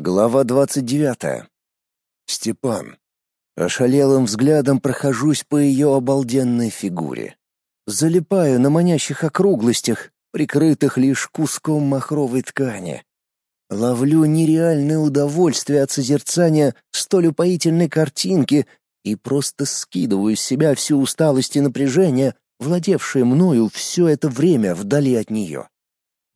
Глава двадцать девятая. Степан. Ошалелым взглядом прохожусь по ее обалденной фигуре. Залипаю на манящих округлостях, прикрытых лишь куском махровой ткани. Ловлю нереальное удовольствие от созерцания столь упоительной картинки и просто скидываю с себя всю усталость и напряжение, владевшее мною все это время вдали от нее.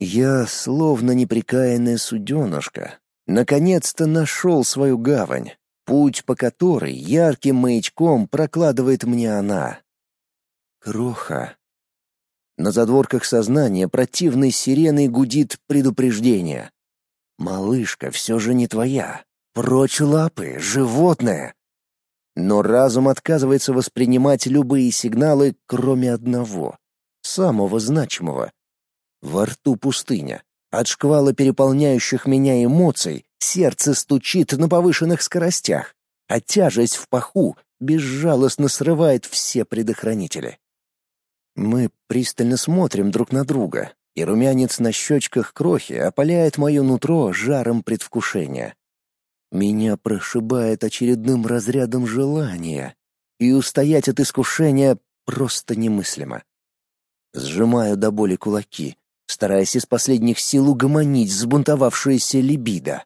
Я, словно неприкаянная суденышка, наконец-то нашел свою гавань, путь по которой ярким маячком прокладывает мне она. Кроха. На задворках сознания противной сиреной гудит предупреждение. «Малышка все же не твоя. Прочь лапы, животное!» Но разум отказывается воспринимать любые сигналы, кроме одного, самого значимого. Во рту пустыня. От шквала переполняющих меня эмоций сердце стучит на повышенных скоростях, а тяжесть в паху безжалостно срывает все предохранители. Мы пристально смотрим друг на друга, и румянец на щечках крохи опаляет мое нутро жаром предвкушения. Меня прошибает очередным разрядом желания, и устоять от искушения просто немыслимо. Сжимаю до боли кулаки, стараясь из последних сил угомонить взбунтовавшееся либидо.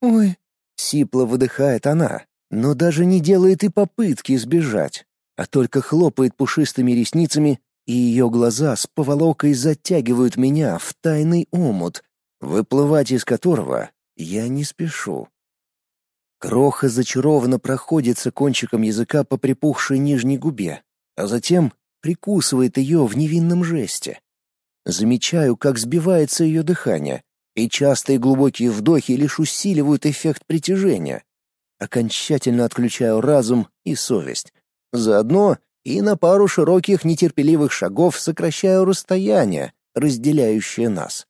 «Ой!» — сипло выдыхает она, но даже не делает и попытки сбежать, а только хлопает пушистыми ресницами, и ее глаза с поволокой затягивают меня в тайный омут, выплывать из которого я не спешу. Кроха зачарованно проходится кончиком языка по припухшей нижней губе, а затем прикусывает ее в невинном жесте. Замечаю, как сбивается ее дыхание, и частые глубокие вдохи лишь усиливают эффект притяжения. Окончательно отключаю разум и совесть. Заодно и на пару широких нетерпеливых шагов сокращаю расстояние, разделяющее нас.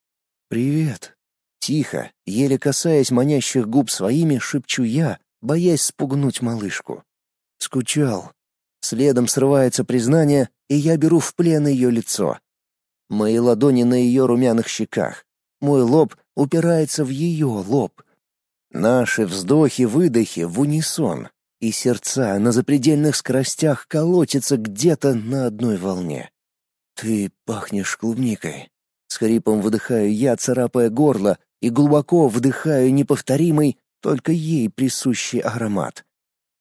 «Привет», Тихо, еле касаясь манящих губ своими, шепчу я, боясь спугнуть малышку. Скучал. Следом срывается признание, и я беру в плен ее лицо. Мои ладони на ее румяных щеках. Мой лоб упирается в ее лоб. Наши вздохи-выдохи в унисон, и сердца на запредельных скоростях колотятся где-то на одной волне. «Ты пахнешь клубникой», — с хрипом выдыхаю я, царапая горло, и глубоко вдыхаю неповторимый, только ей присущий аромат.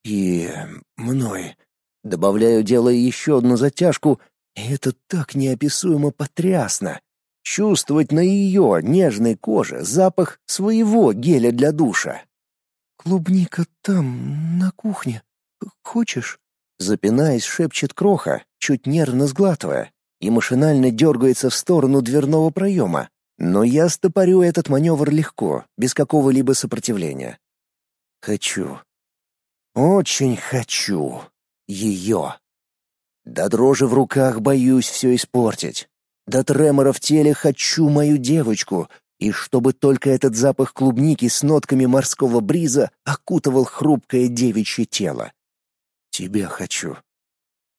И мной. Добавляю, делая еще одну затяжку, это так неописуемо потрясно. Чувствовать на ее нежной коже запах своего геля для душа. «Клубника там, на кухне. Хочешь?» Запинаясь, шепчет Кроха, чуть нервно сглатывая, и машинально дергается в сторону дверного проема, но я стопорю этот маневр легко, без какого-либо сопротивления. Хочу. Очень хочу. Ее. До дрожи в руках боюсь все испортить. До тремора в теле хочу мою девочку, и чтобы только этот запах клубники с нотками морского бриза окутывал хрупкое девичье тело. Тебя хочу.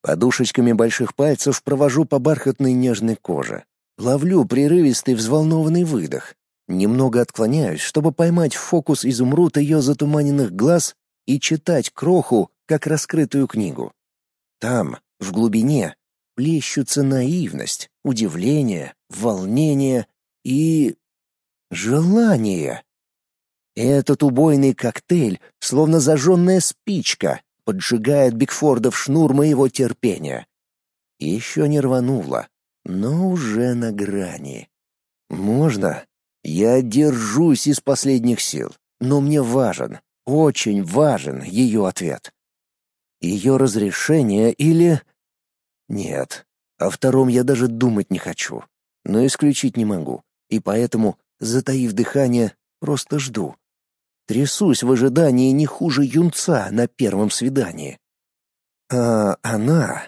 Подушечками больших пальцев провожу по бархатной нежной коже. Ловлю прерывистый взволнованный выдох. Немного отклоняюсь, чтобы поймать в фокус изумруд ее затуманенных глаз и читать кроху, как раскрытую книгу. Там, в глубине, плещутся наивность, удивление, волнение и... желание. Этот убойный коктейль, словно зажженная спичка, поджигает Бигфорда в шнур моего терпения. Еще не рвануло, но уже на грани. Можно? Я держусь из последних сил, но мне важен, очень важен ее ответ. Ее разрешение или... Нет, о втором я даже думать не хочу, но исключить не могу, и поэтому, затаив дыхание, просто жду. Трясусь в ожидании не хуже юнца на первом свидании. А она...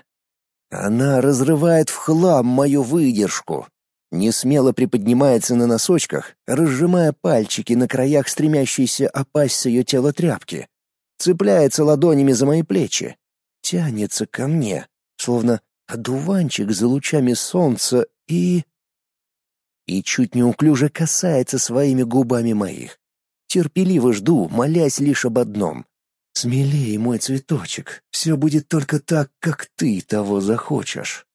Она разрывает в хлам мою выдержку. Не смело приподнимается на носочках, разжимая пальчики на краях стремящейся опасть с ее тела тряпки. Цепляется ладонями за мои плечи. Тянется ко мне, словно одуванчик за лучами солнца и... И чуть неуклюже касается своими губами моих. терпеливо жду, молясь лишь об одном. «Смелее, мой цветочек, все будет только так, как ты того захочешь».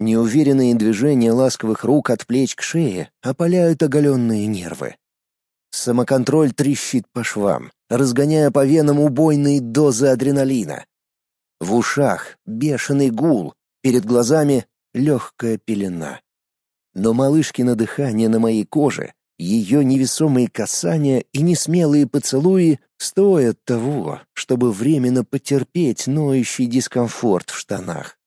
Неуверенные движения ласковых рук от плеч к шее опаляют оголенные нервы. Самоконтроль трещит по швам, разгоняя по венам убойные дозы адреналина. В ушах бешеный гул, перед глазами легкая пелена. Но малышкино дыхание на моей коже, ее невесомые касания и несмелые поцелуи стоят того, чтобы временно потерпеть ноющий дискомфорт в штанах.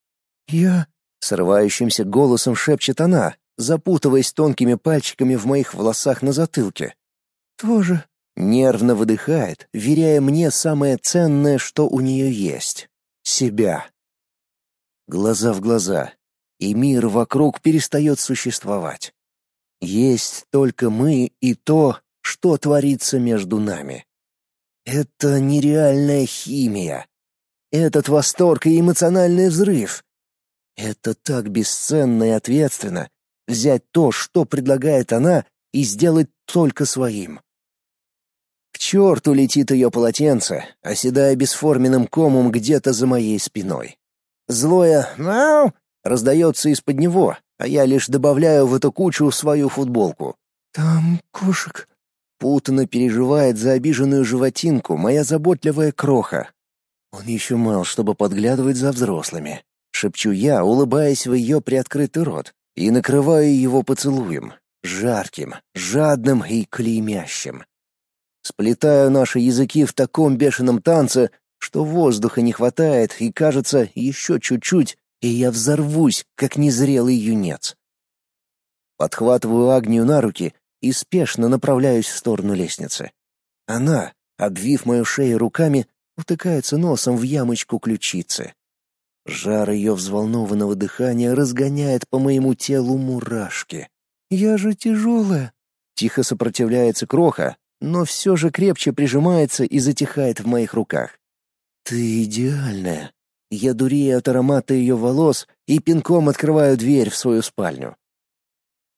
«Я...» — срывающимся голосом шепчет она, запутываясь тонкими пальчиками в моих волосах на затылке. «Тоже...» — нервно выдыхает, веряя мне самое ценное, что у нее есть — себя. Глаза в глаза, и мир вокруг перестает существовать. Есть только мы и то, что творится между нами. Это нереальная химия. Этот восторг и эмоциональный взрыв. Это так бесценно и ответственно взять то, что предлагает она, и сделать только своим. Черту летит ее полотенце, оседая бесформенным комом где-то за моей спиной. Злое «Мяу!» раздается из-под него, а я лишь добавляю в эту кучу свою футболку. «Там кошек», Путанно переживает за обиженную животинку моя заботливая кроха. Он еще мал, чтобы подглядывать за взрослыми. Шепчу я, улыбаясь в ее приоткрытый рот, и накрываю его поцелуем, жарким, жадным и клеймящим. Сплетаю наши языки в таком бешеном танце, что воздуха не хватает, и кажется, еще чуть-чуть, и я взорвусь, как незрелый юнец. Подхватываю Агнию на руки и спешно направляюсь в сторону лестницы. Она, обвив мою шею руками, утыкается носом в ямочку ключицы. Жар ее взволнованного дыхания разгоняет по моему телу мурашки. «Я же тяжелая!» Тихо сопротивляется кроха, но все же крепче прижимается и затихает в моих руках. «Ты идеальная!» Я дурею от аромата ее волос и пинком открываю дверь в свою спальню.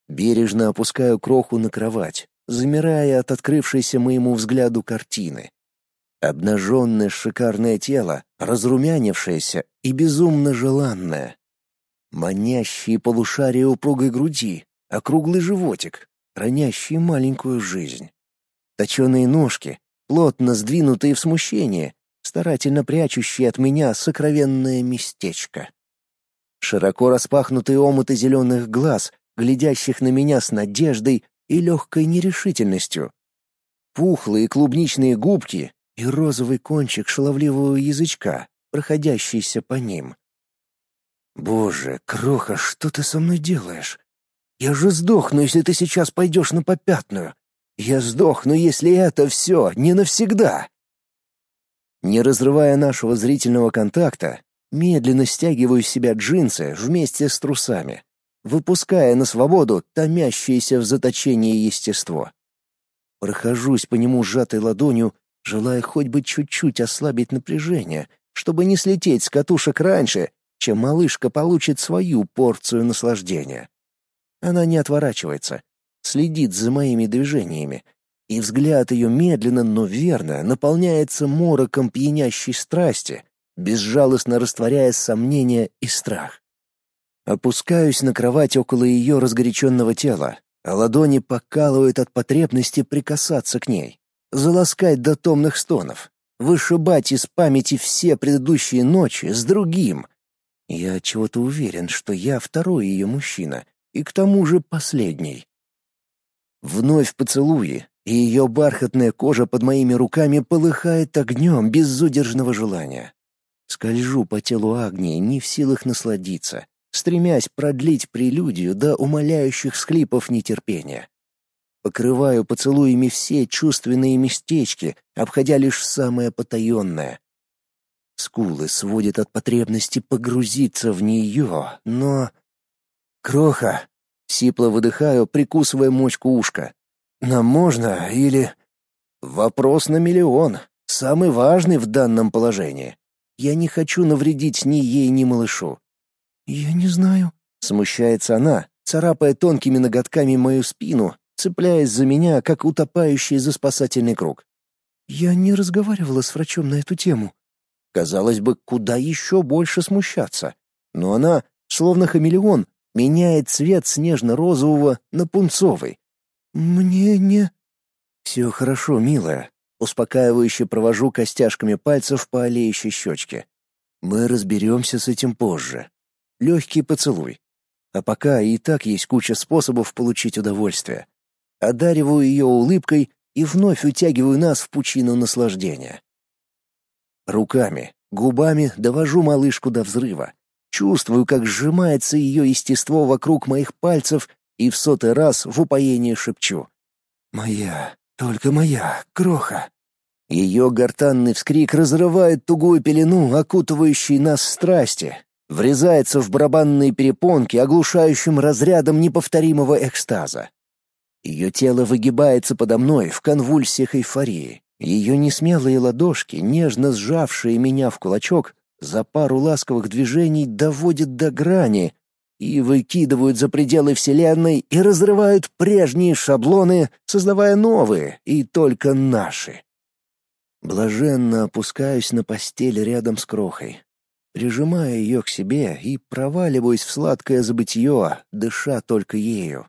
Бережно опускаю кроху на кровать, замирая от открывшейся моему взгляду картины. Обнаженное шикарное тело, разрумянившееся и безумно желанное. Манящие полушария упругой груди, округлый животик, хранящий маленькую жизнь. Точеные ножки, плотно сдвинутые в смущение, старательно прячущие от меня сокровенное местечко. Широко распахнутые омуты зеленых глаз, глядящих на меня с надеждой и легкой нерешительностью. Пухлые клубничные губки и розовый кончик шаловливого язычка, проходящийся по ним. «Боже, Кроха, что ты со мной делаешь? Я же сдохну, если ты сейчас пойдешь на попятную. Я сдохну, если это все не навсегда». Не разрывая нашего зрительного контакта, медленно стягиваю с себя джинсы вместе с трусами выпуская на свободу томящееся в заточении естество. Прохожусь по нему сжатой ладонью, желая хоть бы чуть-чуть ослабить напряжение, чтобы не слететь с катушек раньше, чем малышка получит свою порцию наслаждения. Она не отворачивается, следит за моими движениями, и взгляд ее медленно, но верно наполняется мороком пьянящей страсти, безжалостно растворяя сомнения и страх. Опускаюсь на кровать около ее разгоряченного тела, а ладони покалывают от потребности прикасаться к ней, заласкать до томных стонов, вышибать из памяти все предыдущие ночи с другим. Я чего-то уверен, что я второй ее мужчина, и к тому же последний. Вновь поцелуи, и ее бархатная кожа под моими руками полыхает огнем безудержного желания. Скольжу по телу Агнии, не в силах насладиться, стремясь продлить прелюдию до умоляющих склипов нетерпения. Покрываю поцелуями все чувственные местечки, обходя лишь самое потаенное. Скулы сводят от потребности погрузиться в нее, но... «Кроха!» — сипло выдыхаю, прикусывая мочку ушка. «Нам можно или...» «Вопрос на миллион, самый важный в данном положении. Я не хочу навредить ни ей, ни малышу. «Я не знаю», — смущается она, царапая тонкими ноготками мою спину, цепляясь за меня, как утопающий за спасательный круг. «Я не разговаривала с врачом на эту тему». Казалось бы, куда еще больше смущаться. Но она, словно хамелеон, меняет цвет с нежно-розового на пунцовый. «Мне не...» «Все хорошо, милая», успокаивающе провожу костяшками пальцев по олеющей щечке. «Мы разберемся с этим позже. Легкий поцелуй. А пока и так есть куча способов получить удовольствие. Одариваю ее улыбкой и вновь утягиваю нас в пучину наслаждения. Руками, губами довожу малышку до взрыва. Чувствую, как сжимается ее естество вокруг моих пальцев и в сотый раз в упоении шепчу. «Моя, только моя, кроха!» Ее гортанный вскрик разрывает тугую пелену, окутывающей нас страсти, врезается в барабанные перепонки оглушающим разрядом неповторимого экстаза. Ее тело выгибается подо мной в конвульсиях эйфории. Ее несмелые ладошки, нежно сжавшие меня в кулачок, за пару ласковых движений доводят до грани и выкидывают за пределы Вселенной и разрывают прежние шаблоны, создавая новые и только наши. Блаженно опускаюсь на постель рядом с крохой, прижимая ее к себе и проваливаюсь в сладкое забытье, дыша только ею.